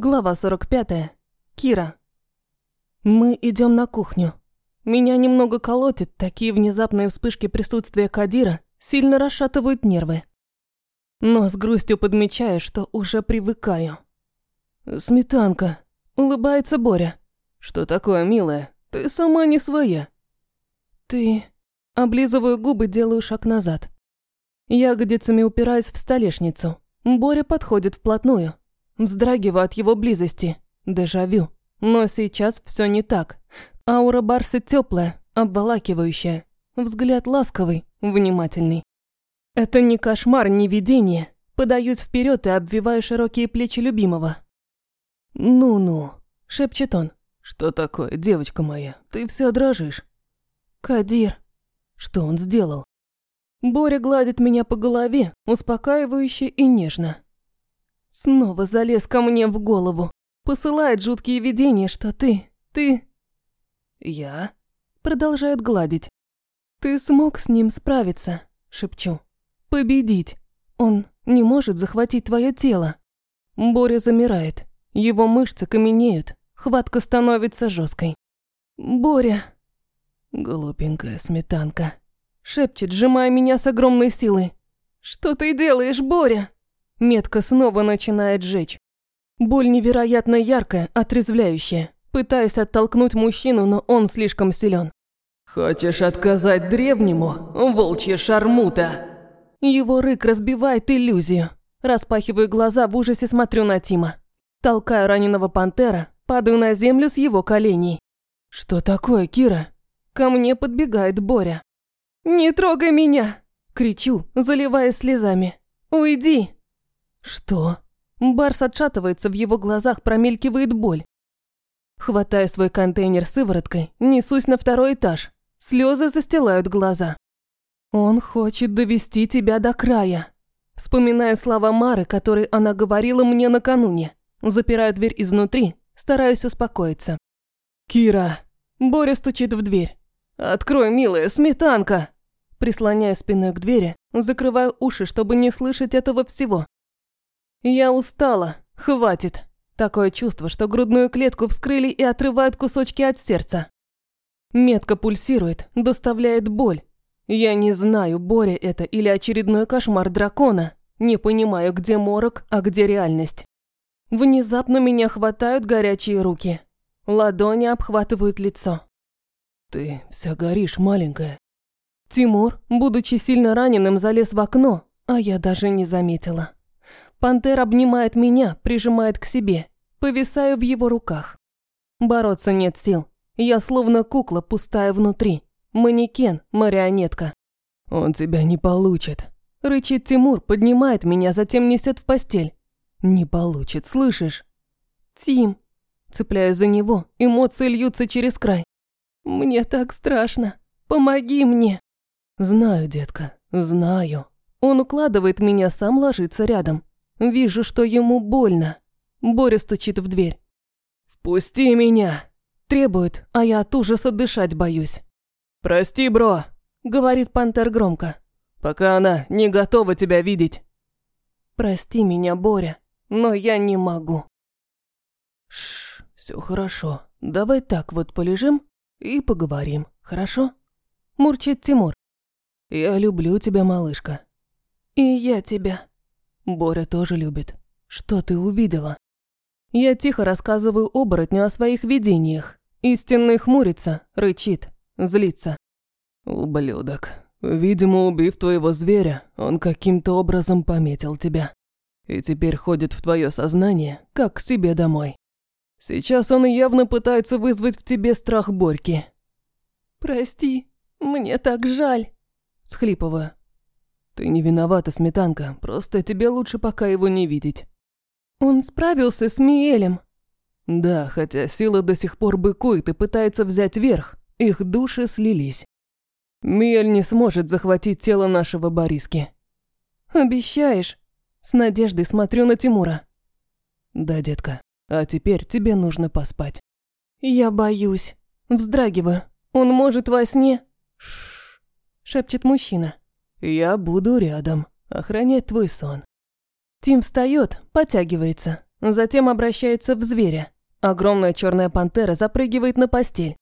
Глава 45. Кира. Мы идем на кухню. Меня немного колотит, такие внезапные вспышки присутствия Кадира сильно расшатывают нервы. Но с грустью подмечаю, что уже привыкаю. «Сметанка», — улыбается Боря. «Что такое, милая? Ты сама не своя». «Ты...» Облизываю губы, делаю шаг назад. Ягодицами упираясь в столешницу. Боря подходит вплотную. Вздрагиваю от его близости. Дежавю. Но сейчас все не так. Аура Барса теплая, обволакивающая. Взгляд ласковый, внимательный. Это не кошмар, не видение. Подаюсь вперед и обвиваю широкие плечи любимого. «Ну-ну», – шепчет он. «Что такое, девочка моя? Ты вся дрожишь». «Кадир». Что он сделал? Боря гладит меня по голове, успокаивающе и нежно. Снова залез ко мне в голову. Посылает жуткие видения, что ты, ты... Я? Продолжает гладить. Ты смог с ним справиться, шепчу. Победить. Он не может захватить твое тело. Боря замирает. Его мышцы каменеют. Хватка становится жесткой. Боря. Глупенькая сметанка. Шепчет, сжимая меня с огромной силой. Что ты делаешь, Боря? Метка снова начинает жечь. Боль невероятно яркая, отрезвляющая. Пытаюсь оттолкнуть мужчину, но он слишком силен. «Хочешь отказать древнему, волчья шармута?» Его рык разбивает иллюзию. Распахиваю глаза, в ужасе смотрю на Тима. Толкаю раненого пантера, падаю на землю с его коленей. «Что такое, Кира?» Ко мне подбегает Боря. «Не трогай меня!» Кричу, заливаясь слезами. «Уйди!» Что? Барс отшатывается, в его глазах промелькивает боль. Хватая свой контейнер сывороткой, несусь на второй этаж. Слезы застилают глаза. Он хочет довести тебя до края. Вспоминая слова Мары, которые она говорила мне накануне. Запираю дверь изнутри, стараюсь успокоиться. «Кира!» Боря стучит в дверь. «Открой, милая, сметанка!» Прислоняя спиной к двери, закрываю уши, чтобы не слышать этого всего. Я устала. Хватит. Такое чувство, что грудную клетку вскрыли и отрывают кусочки от сердца. Метка пульсирует, доставляет боль. Я не знаю, Боря это или очередной кошмар дракона. Не понимаю, где морок, а где реальность. Внезапно меня хватают горячие руки. Ладони обхватывают лицо. «Ты вся горишь, маленькая». Тимур, будучи сильно раненым, залез в окно, а я даже не заметила. Пантер обнимает меня, прижимает к себе. Повисаю в его руках. Бороться нет сил. Я словно кукла, пустая внутри. Манекен, марионетка. «Он тебя не получит», – рычит Тимур, поднимает меня, затем несет в постель. «Не получит, слышишь?» «Тим», – цепляюсь за него, эмоции льются через край. «Мне так страшно. Помоги мне». «Знаю, детка, знаю». Он укладывает меня, сам ложится рядом. Вижу, что ему больно. Боря стучит в дверь. «Впусти меня!» Требует, а я от ужаса дышать боюсь. «Прости, бро!» Говорит Пантер громко. «Пока она не готова тебя видеть». «Прости меня, Боря, но я не могу». Шш, все хорошо. Давай так вот полежим и поговорим, хорошо?» Мурчит Тимур. «Я люблю тебя, малышка». «И я тебя». Боря тоже любит. Что ты увидела? Я тихо рассказываю оборотню о своих видениях. Истинный хмурится, рычит, злится. Ублюдок. Видимо, убив твоего зверя, он каким-то образом пометил тебя. И теперь ходит в твое сознание, как к себе домой. Сейчас он явно пытается вызвать в тебе страх Борьки. «Прости, мне так жаль», – схлипываю. «Ты не виновата, Сметанка, просто тебе лучше пока его не видеть». «Он справился с Миэлем». «Да, хотя сила до сих пор быкует и пытается взять верх, их души слились. Миэль не сможет захватить тело нашего Бориски». «Обещаешь?» С надеждой смотрю на Тимура. «Да, детка, а теперь тебе нужно поспать». «Я боюсь. Вздрагиваю. Он может во сне...» «Шш», шепчет мужчина. Я буду рядом, охранять твой сон. Тим встает, подтягивается. Затем обращается в зверя. Огромная черная пантера запрыгивает на постель.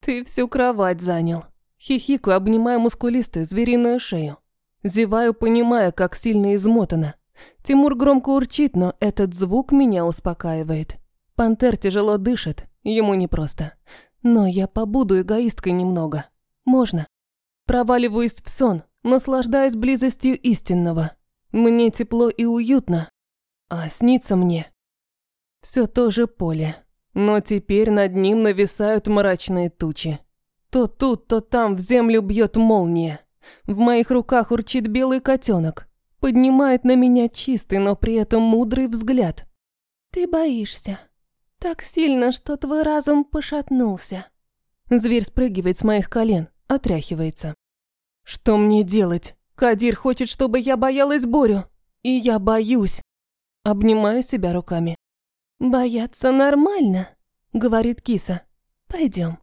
Ты всю кровать занял. Хихикаю, обнимая мускулистую звериную шею. Зеваю, понимая, как сильно измотана. Тимур громко урчит, но этот звук меня успокаивает. Пантер тяжело дышит, ему непросто. Но я побуду эгоисткой немного. Можно. Проваливаюсь в сон, наслаждаясь близостью истинного. Мне тепло и уютно. А снится мне. Все то же поле. Но теперь над ним нависают мрачные тучи. То тут, то там в землю бьет молния. В моих руках урчит белый котенок. Поднимает на меня чистый, но при этом мудрый взгляд. «Ты боишься. Так сильно, что твой разум пошатнулся». Зверь спрыгивает с моих колен, отряхивается. «Что мне делать? Кадир хочет, чтобы я боялась Борю. И я боюсь». Обнимаю себя руками. «Бояться нормально», — говорит киса. Пойдем.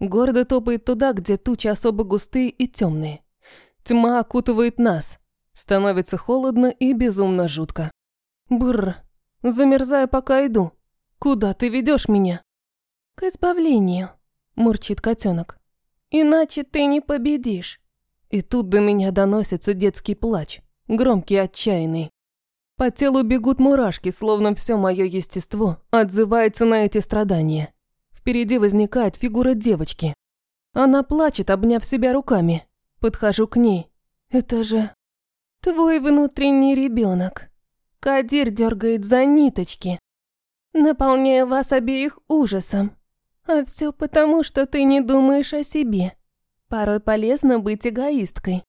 Гордо топает туда, где тучи особо густые и темные. Тьма окутывает нас. Становится холодно и безумно жутко. Бррр. Замерзаю, пока иду. Куда ты ведешь меня? К избавлению, мурчит котенок. Иначе ты не победишь. И тут до меня доносится детский плач, громкий отчаянный. По телу бегут мурашки, словно все мое естество отзывается на эти страдания. Впереди возникает фигура девочки. Она плачет, обняв себя руками. Подхожу к ней. Это же твой внутренний ребенок. Кадир дергает за ниточки, наполняя вас обеих ужасом. А все потому, что ты не думаешь о себе. Порой полезно быть эгоисткой.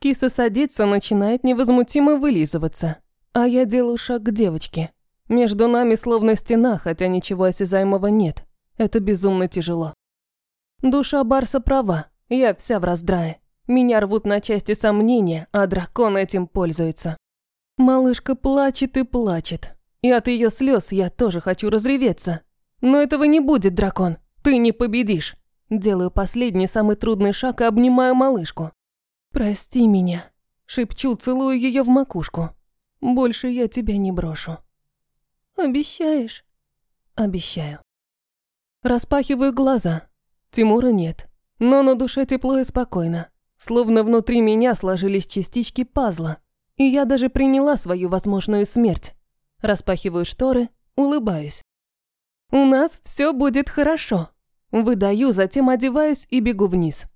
Киса садится, начинает невозмутимо вылизываться. А я делаю шаг к девочке. Между нами словно стена, хотя ничего осязаемого нет. Это безумно тяжело. Душа Барса права, я вся в раздрае. Меня рвут на части сомнения, а дракон этим пользуется. Малышка плачет и плачет. И от ее слез я тоже хочу разреветься. Но этого не будет, дракон. Ты не победишь. Делаю последний, самый трудный шаг и обнимаю малышку. Прости меня. Шепчу, целую ее в макушку. Больше я тебя не брошу. Обещаешь? Обещаю. Распахиваю глаза. Тимура нет. Но на душе тепло и спокойно. Словно внутри меня сложились частички пазла, и я даже приняла свою возможную смерть. Распахиваю шторы, улыбаюсь. «У нас все будет хорошо». Выдаю, затем одеваюсь и бегу вниз.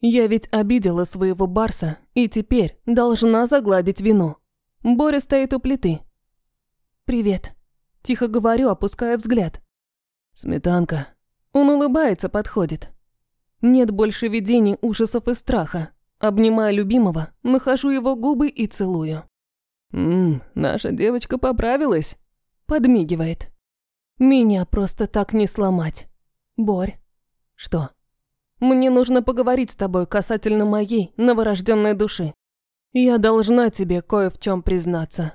Я ведь обидела своего Барса, и теперь должна загладить вину. Боря стоит у плиты. «Привет», – тихо говорю, опуская взгляд. «Сметанка». Он улыбается, подходит. Нет больше видений ужасов и страха. Обнимая любимого, нахожу его губы и целую. «Ммм, наша девочка поправилась», – подмигивает. «Меня просто так не сломать. Борь». «Что?» «Мне нужно поговорить с тобой касательно моей новорожденной души. Я должна тебе кое в чем признаться».